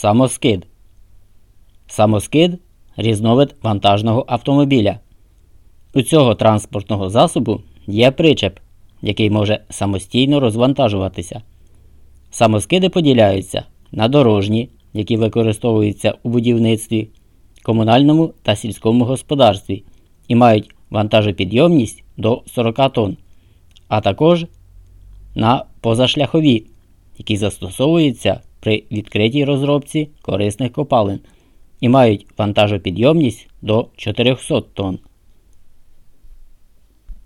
Самоскид. Самоскид різновид вантажного автомобіля. У цього транспортного засобу є причеп, який може самостійно розвантажуватися. Самоскиди поділяються на дорожні, які використовуються у будівництві, комунальному та сільському господарстві і мають вантажопідйомність до 40 тонн, а також на позашляхові, які застосовуються при відкритій розробці корисних копалин і мають вантажопідйомність до 400 тонн.